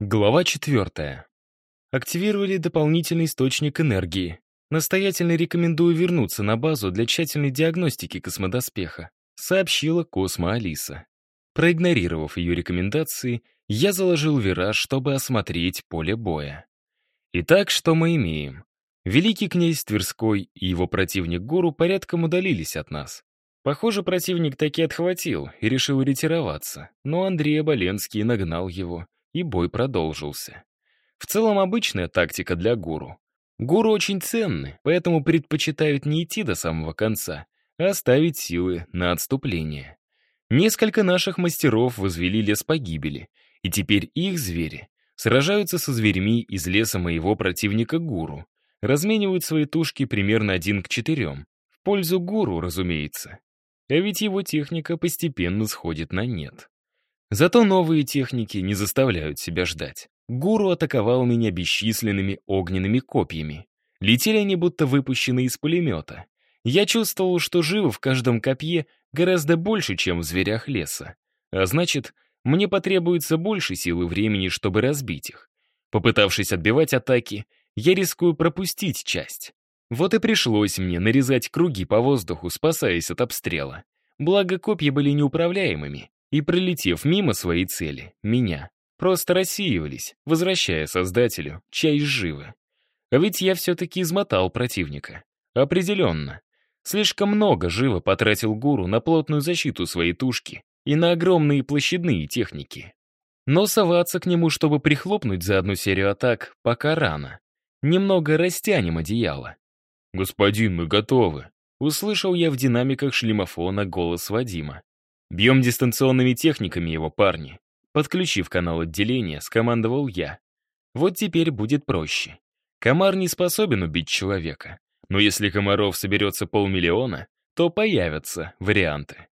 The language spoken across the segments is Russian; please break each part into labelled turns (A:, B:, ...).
A: Глава четвертая. Активировали дополнительный источник энергии. Настоятельно рекомендую вернуться на базу для тщательной диагностики космодоспеха, сообщила Космо Алиса. Проигнорировав ее рекомендации, я заложил вираж, чтобы осмотреть поле боя. Итак, что мы имеем? Великий князь Тверской и его противник Гуру порядком удалились от нас. Похоже, противник таки отхватил и решил ретироваться, но Андрей Оболенский нагнал его, и бой продолжился. В целом обычная тактика для гуру. Гуру очень ценны, поэтому предпочитают не идти до самого конца, а оставить силы на отступление. Несколько наших мастеров возвели лес погибели, и теперь их звери сражаются со зверьми из леса моего противника гуру, разменивают свои тушки примерно один к четырем. В пользу гуру, разумеется. А ведь его техника постепенно сходит на нет. Зато новые техники не заставляют себя ждать. Гуру атаковал меня бесчисленными огненными копьями. Летели они будто выпущенные из пулемета. Я чувствовал, что живо в каждом копье гораздо больше, чем в зверях леса. А значит, мне потребуется больше силы времени, чтобы разбить их. Попытавшись отбивать атаки, я рискую пропустить часть. Вот и пришлось мне нарезать круги по воздуху, спасаясь от обстрела. Благо, копья были неуправляемыми, и, пролетев мимо своей цели, меня, просто рассеивались, возвращая Создателю часть живы. А ведь я все-таки измотал противника. Определенно. Слишком много живо потратил гуру на плотную защиту своей тушки и на огромные площадные техники. Но соваться к нему, чтобы прихлопнуть за одну серию атак, пока рано. Немного растянем одеяло. «Господин, мы готовы», — услышал я в динамиках шлемофона голос Вадима. «Бьем дистанционными техниками его, парни». Подключив канал отделения, скомандовал я. Вот теперь будет проще. Комар не способен убить человека. Но если комаров соберется полмиллиона, то появятся варианты.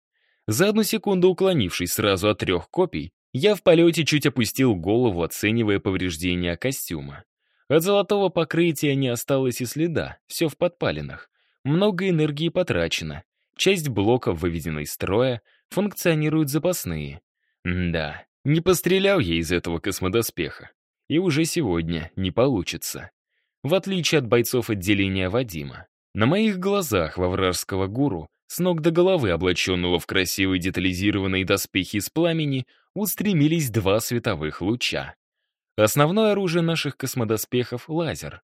A: За одну секунду уклонившись сразу от трех копий, я в полете чуть опустил голову, оценивая повреждения костюма. От золотого покрытия не осталось и следа, все в подпалинах. Много энергии потрачено. Часть блоков выведена из строя, функционируют запасные. Да, не пострелял я из этого космодоспеха. И уже сегодня не получится. В отличие от бойцов отделения Вадима. На моих глазах во вражеского гуру, с ног до головы облаченного в красивые детализированные доспехи из пламени, устремились два световых луча. Основное оружие наших космодоспехов — лазер.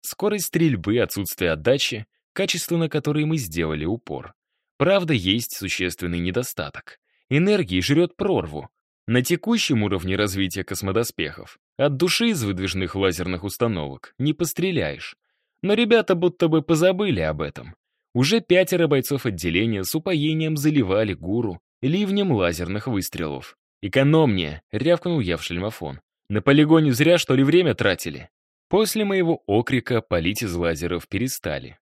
A: Скорость стрельбы, отсутствие отдачи, качество на которое мы сделали упор. Правда, есть существенный недостаток. Энергии жрет прорву. На текущем уровне развития космодоспехов от души из выдвижных лазерных установок не постреляешь. Но ребята будто бы позабыли об этом. Уже пятеро бойцов отделения с упоением заливали гуру ливнем лазерных выстрелов. «Экономнее!» — рявкнул я в шлемофон. На полигоне зря, что ли, время тратили? После моего окрика полить из лазеров перестали.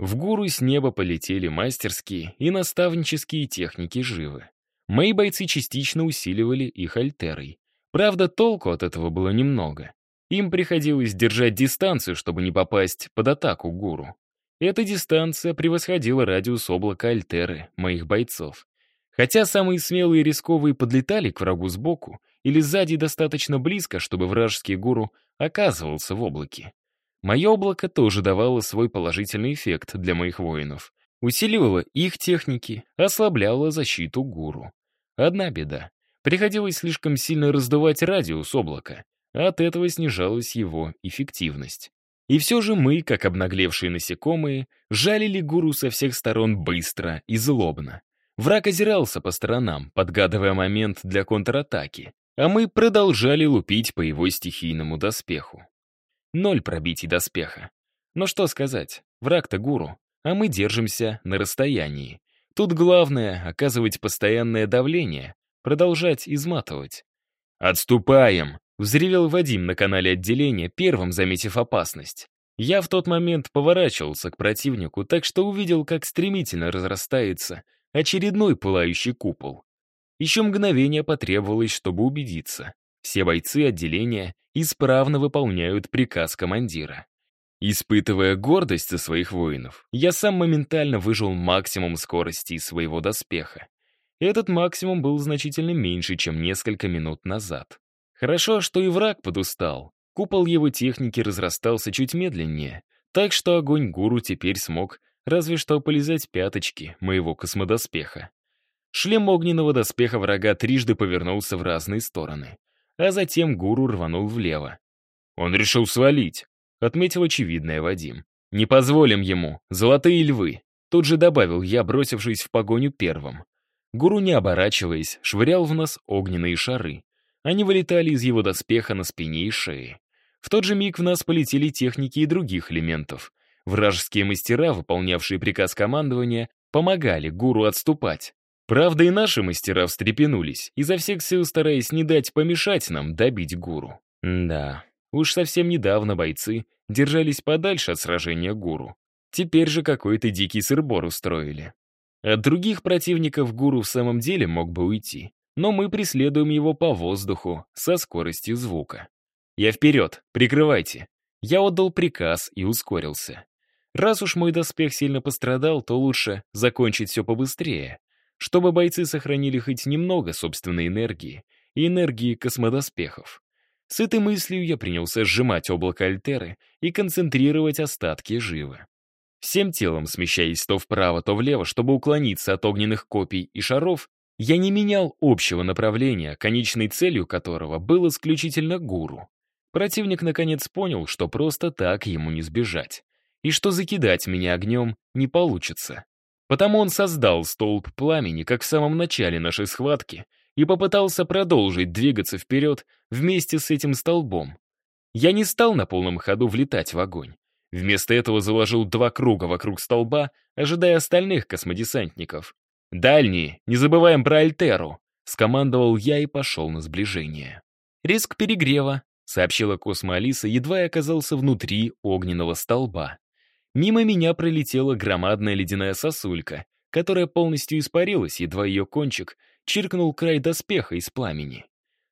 A: В гуру с неба полетели мастерские и наставнические техники живы. Мои бойцы частично усиливали их альтерой. Правда, толку от этого было немного. Им приходилось держать дистанцию, чтобы не попасть под атаку гуру. Эта дистанция превосходила радиус облака альтеры моих бойцов. Хотя самые смелые и рисковые подлетали к врагу сбоку, или сзади достаточно близко, чтобы вражеский гуру оказывался в облаке. Мое облако тоже давало свой положительный эффект для моих воинов. Усиливало их техники, ослабляло защиту гуру. Одна беда. Приходилось слишком сильно раздувать радиус облака, от этого снижалась его эффективность. И все же мы, как обнаглевшие насекомые, жалили гуру со всех сторон быстро и злобно. Враг озирался по сторонам, подгадывая момент для контратаки а мы продолжали лупить по его стихийному доспеху. Ноль пробитий доспеха. Но что сказать, враг-то гуру, а мы держимся на расстоянии. Тут главное — оказывать постоянное давление, продолжать изматывать. «Отступаем!» — взревел Вадим на канале отделения, первым заметив опасность. Я в тот момент поворачивался к противнику, так что увидел, как стремительно разрастается очередной пылающий купол. Еще мгновение потребовалось, чтобы убедиться. Все бойцы отделения исправно выполняют приказ командира. Испытывая гордость за своих воинов, я сам моментально выжил максимум скорости из своего доспеха. Этот максимум был значительно меньше, чем несколько минут назад. Хорошо, что и враг подустал. Купол его техники разрастался чуть медленнее, так что огонь гуру теперь смог разве что полизать пяточки моего космодоспеха. Шлем огненного доспеха врага трижды повернулся в разные стороны, а затем гуру рванул влево. «Он решил свалить», — отметил очевидное Вадим. «Не позволим ему, золотые львы», — тут же добавил я, бросившись в погоню первым. Гуру, не оборачиваясь, швырял в нас огненные шары. Они вылетали из его доспеха на спине и шее. В тот же миг в нас полетели техники и других элементов. Вражеские мастера, выполнявшие приказ командования, помогали гуру отступать. Правда, и наши мастера встрепенулись, изо всех сил стараясь не дать помешать нам добить гуру. да, уж совсем недавно бойцы держались подальше от сражения гуру. Теперь же какой-то дикий сырбор устроили. От других противников гуру в самом деле мог бы уйти, но мы преследуем его по воздуху со скоростью звука. «Я вперед, прикрывайте!» Я отдал приказ и ускорился. Раз уж мой доспех сильно пострадал, то лучше закончить все побыстрее, чтобы бойцы сохранили хоть немного собственной энергии и энергии космодоспехов. С этой мыслью я принялся сжимать облако Альтеры и концентрировать остатки живы. Всем телом смещаясь то вправо, то влево, чтобы уклониться от огненных копий и шаров, я не менял общего направления, конечной целью которого был исключительно гуру. Противник наконец понял, что просто так ему не сбежать и что закидать меня огнем не получится. Потому он создал столб пламени, как в самом начале нашей схватки, и попытался продолжить двигаться вперед вместе с этим столбом. Я не стал на полном ходу влетать в огонь. Вместо этого заложил два круга вокруг столба, ожидая остальных космодесантников. «Дальние, не забываем про Альтеру!» — скомандовал я и пошел на сближение. Риск перегрева, — сообщила Космо Алиса, едва я оказался внутри огненного столба. Мимо меня пролетела громадная ледяная сосулька, которая полностью испарилась, едва ее кончик чиркнул край доспеха из пламени.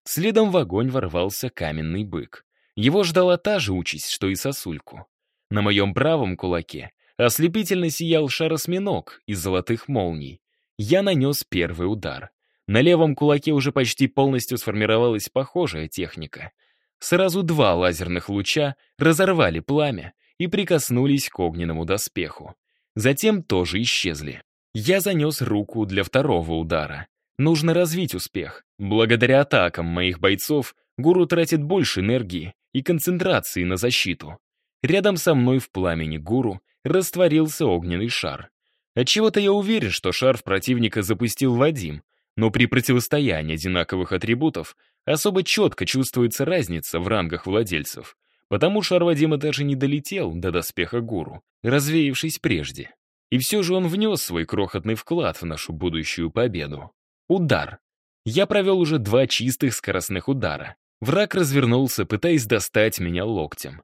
A: Следом в огонь ворвался каменный бык. Его ждала та же участь, что и сосульку. На моем правом кулаке ослепительно сиял шаросминок из золотых молний. Я нанес первый удар. На левом кулаке уже почти полностью сформировалась похожая техника. Сразу два лазерных луча разорвали пламя, и прикоснулись к огненному доспеху. Затем тоже исчезли. Я занес руку для второго удара. Нужно развить успех. Благодаря атакам моих бойцов гуру тратит больше энергии и концентрации на защиту. Рядом со мной в пламени гуру растворился огненный шар. Отчего-то я уверен, что шар в противника запустил Вадим, но при противостоянии одинаковых атрибутов особо четко чувствуется разница в рангах владельцев. Потому шар Вадима даже не долетел до доспеха гуру, развеявшись прежде. И все же он внес свой крохотный вклад в нашу будущую победу. Удар. Я провел уже два чистых скоростных удара. Враг развернулся, пытаясь достать меня локтем.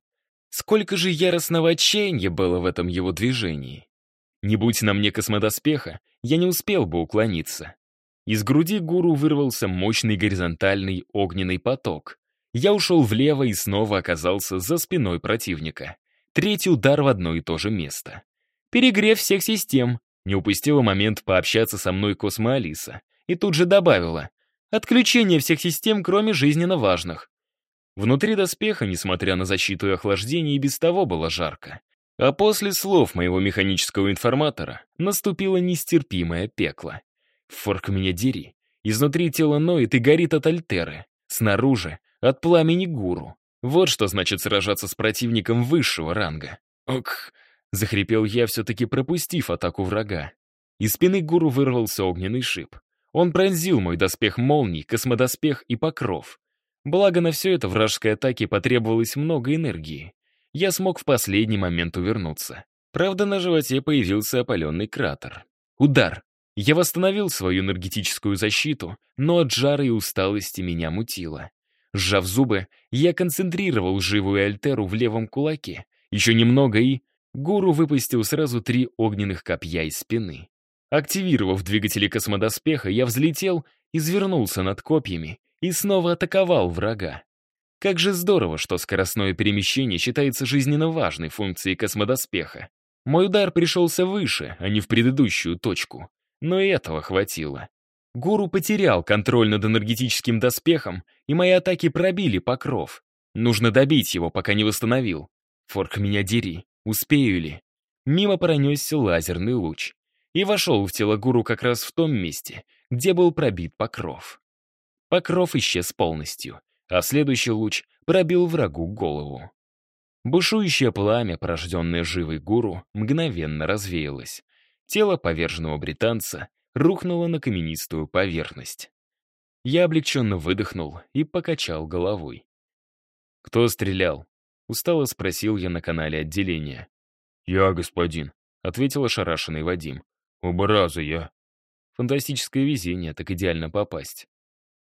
A: Сколько же яростного отчаяния было в этом его движении. Не будь на мне космодоспеха, я не успел бы уклониться. Из груди гуру вырвался мощный горизонтальный огненный поток. Я ушел влево и снова оказался за спиной противника. Третий удар в одно и то же место. Перегрев всех систем. Не упустила момент пообщаться со мной Космо Алиса. И тут же добавила. Отключение всех систем, кроме жизненно важных. Внутри доспеха, несмотря на защиту и охлаждение, и без того было жарко. А после слов моего механического информатора наступило нестерпимое пекло. Форк меня дери. Изнутри тело ноет и горит от альтеры. Снаружи от пламени гуру. Вот что значит сражаться с противником высшего ранга. «Ок!» — захрипел я, все-таки пропустив атаку врага. Из спины гуру вырвался огненный шип. Он пронзил мой доспех молний, космодоспех и покров. Благо на все это вражеской атаке потребовалось много энергии. Я смог в последний момент увернуться. Правда, на животе появился опаленный кратер. Удар. Я восстановил свою энергетическую защиту, но от жары и усталости меня мутило. Сжав зубы, я концентрировал живую альтеру в левом кулаке. Еще немного и... Гуру выпустил сразу три огненных копья из спины. Активировав двигатели космодоспеха, я взлетел, извернулся над копьями и снова атаковал врага. Как же здорово, что скоростное перемещение считается жизненно важной функцией космодоспеха. Мой удар пришелся выше, а не в предыдущую точку. Но и этого хватило. Гуру потерял контроль над энергетическим доспехом, и мои атаки пробили покров. Нужно добить его, пока не восстановил. Форк меня дери, успею ли? Мимо пронесся лазерный луч и вошел в тело гуру как раз в том месте, где был пробит покров. Покров исчез полностью, а следующий луч пробил врагу голову. Бушующее пламя, порожденное живой гуру, мгновенно развеялось. Тело поверженного британца рухнуло на каменистую поверхность. Я облегченно выдохнул и покачал головой. «Кто стрелял?» — устало спросил я на канале отделения.
B: «Я, господин», —
A: ответил ошарашенный Вадим.
B: «Оба раза я».
A: Фантастическое везение, так идеально попасть.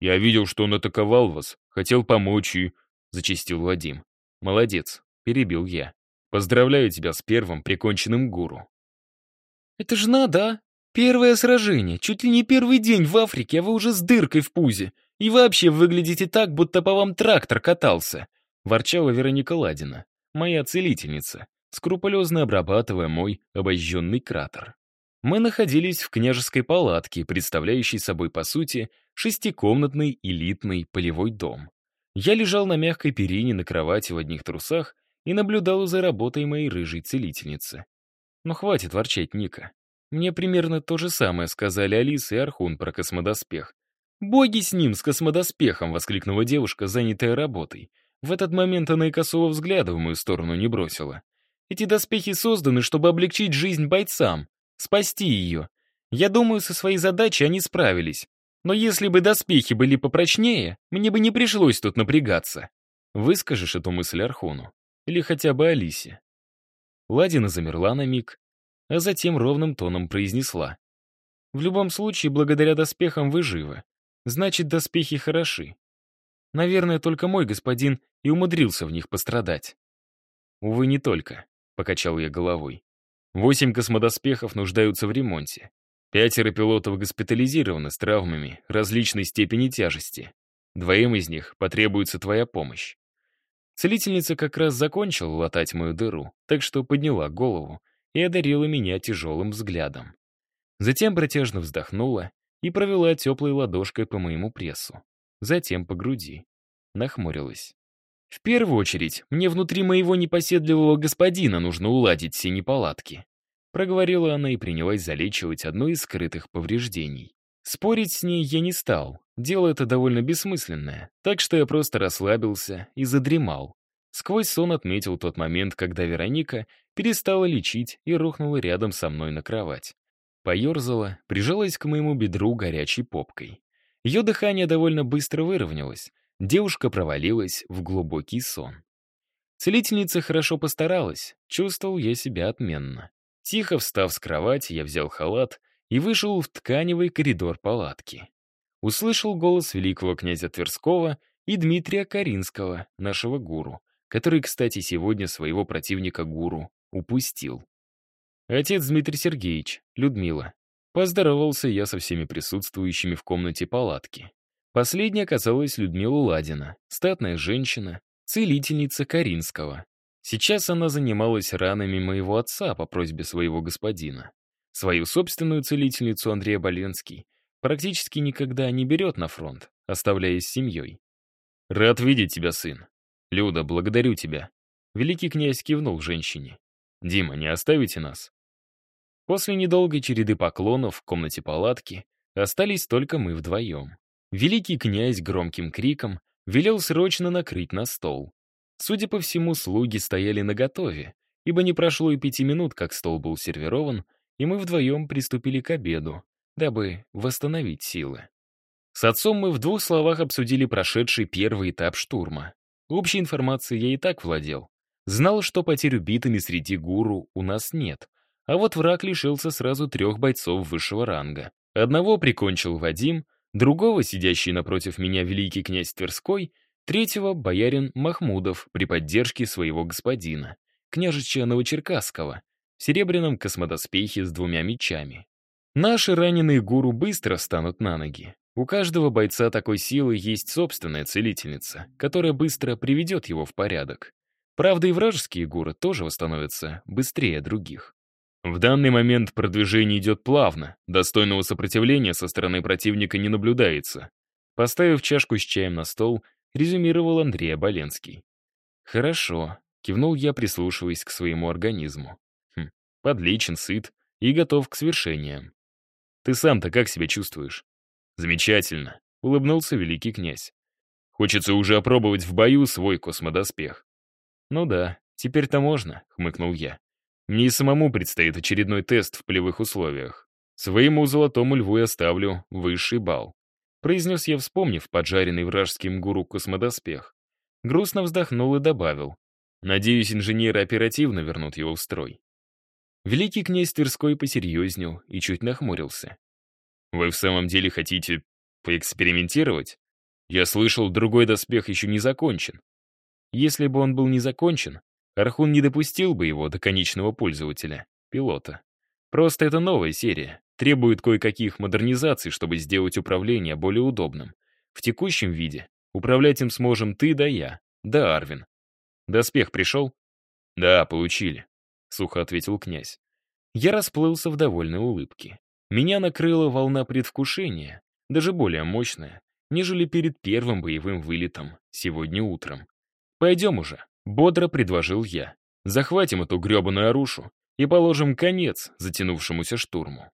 B: «Я видел, что он атаковал вас, хотел помочь и...»
A: — зачистил Вадим. «Молодец», — перебил я. «Поздравляю тебя с первым приконченным гуру».
C: «Это ж надо, а? Первое сражение, чуть ли не первый день в Африке, а вы уже с дыркой в пузе. И вообще выглядите так, будто по вам трактор катался», —
A: ворчала Вероника Ладина, моя целительница, скрупулезно обрабатывая мой обожженный кратер. Мы находились в княжеской палатке, представляющей собой, по сути, шестикомнатный элитный полевой дом. Я лежал на мягкой перине на кровати в одних трусах и наблюдал за работой моей рыжей целительницы. Но хватит ворчать, Ника. Мне примерно то же самое сказали Алиса и Архун про космодоспех. «Боги с ним, с космодоспехом!» — воскликнула девушка, занятая работой. В этот момент она и косого взгляда в мою сторону не бросила. «Эти доспехи созданы, чтобы облегчить жизнь бойцам, спасти ее. Я думаю, со своей задачей они справились. Но если бы доспехи были попрочнее, мне бы не пришлось тут напрягаться». Выскажешь эту мысль Архуну? Или хотя бы Алисе? Ладина замерла на миг, а затем ровным тоном произнесла. «В любом случае, благодаря доспехам вы живы. Значит, доспехи хороши. Наверное, только мой господин и умудрился в них пострадать». «Увы, не только», — покачал я головой. «Восемь космодоспехов нуждаются в ремонте. Пятеро пилотов госпитализированы с травмами различной степени тяжести. Двоим из них потребуется твоя помощь». Целительница как раз закончила латать мою дыру, так что подняла голову и одарила меня тяжелым взглядом. Затем протяжно вздохнула и провела теплой ладошкой по моему прессу, затем по груди. Нахмурилась. «В первую очередь, мне внутри моего непоседливого господина нужно уладить все неполадки», проговорила она и принялась залечивать одно из скрытых повреждений. Спорить с ней я не стал, дело это довольно бессмысленное, так что я просто расслабился и задремал. Сквозь сон отметил тот момент, когда Вероника перестала лечить и рухнула рядом со мной на кровать. Поерзала, прижалась к моему бедру горячей попкой. Ее дыхание довольно быстро выровнялось. Девушка провалилась в глубокий сон. Целительница хорошо постаралась, чувствовал я себя отменно. Тихо встав с кровати, я взял халат и вышел в тканевый коридор палатки. Услышал голос великого князя Тверского и Дмитрия Каринского, нашего гуру, который, кстати, сегодня своего противника гуру упустил. Отец Дмитрий Сергеевич, Людмила. Поздоровался я со всеми присутствующими в комнате палатки. Последняя оказалась Людмила Ладина, статная женщина, целительница Каринского. Сейчас она занималась ранами моего отца по просьбе своего господина. Свою собственную целительницу Андрея Боленский практически никогда не берет на фронт, оставляясь семьей. «Рад видеть тебя, сын. Люда, благодарю тебя». Великий князь кивнул женщине. «Дима, не оставите нас?» После недолгой череды поклонов в комнате палатки остались только мы вдвоем. Великий князь громким криком велел срочно накрыть на стол. Судя по всему, слуги стояли наготове, ибо не прошло и пяти минут, как стол был сервирован, и мы вдвоем приступили к обеду, дабы восстановить силы. С отцом мы в двух словах обсудили прошедший первый этап штурма. Общей информацией я и так владел. Знал, что потерь убитыми среди гуру у нас нет, а вот враг лишился сразу трех бойцов высшего ранга. Одного прикончил Вадим, другого, сидящий напротив меня великий князь Тверской, третьего — боярин Махмудов при поддержке своего господина, княжича Новочеркасского, в серебряном космодоспехе с двумя мечами. Наши раненые гуру быстро станут на ноги. У каждого бойца такой силы есть собственная целительница, которая быстро приведет его в порядок. Правда, и вражеские гуры тоже восстановятся быстрее других.
B: В данный момент продвижение идет плавно, достойного сопротивления со стороны противника не наблюдается. Поставив чашку с чаем на стол, резюмировал Андрей Оболенский.
A: «Хорошо», — кивнул я, прислушиваясь к своему организму. «Хм, подлечен, сыт и готов к свершениям. Ты сам-то как себя чувствуешь?»
B: «Замечательно», — улыбнулся великий князь. «Хочется уже опробовать в бою свой космодоспех».
A: «Ну да, теперь-то можно», — хмыкнул я.
B: Мне и самому предстоит очередной тест в полевых условиях. Своему золотому льву я ставлю высший балл. Произнес я, вспомнив поджаренный вражеским гуру космодоспех.
A: Грустно вздохнул и добавил. Надеюсь, инженеры оперативно вернут его в строй. Великий князь Тверской посерьезнел и чуть нахмурился.
B: «Вы в самом деле хотите поэкспериментировать? Я слышал, другой доспех еще не закончен».
A: Если бы он был не закончен, Архун не допустил бы его до конечного пользователя, пилота. Просто это новая серия, требует кое-каких модернизаций, чтобы сделать управление более удобным. В текущем виде управлять им сможем ты да я, да Арвин. Доспех пришел?
B: Да, получили,
A: сухо ответил князь. Я расплылся в довольной улыбке. Меня накрыла волна предвкушения, даже более мощная, нежели перед первым боевым вылетом сегодня утром. Пойдем уже. Бодро предложил я. Захватим эту гребаную орушу и положим конец затянувшемуся штурму.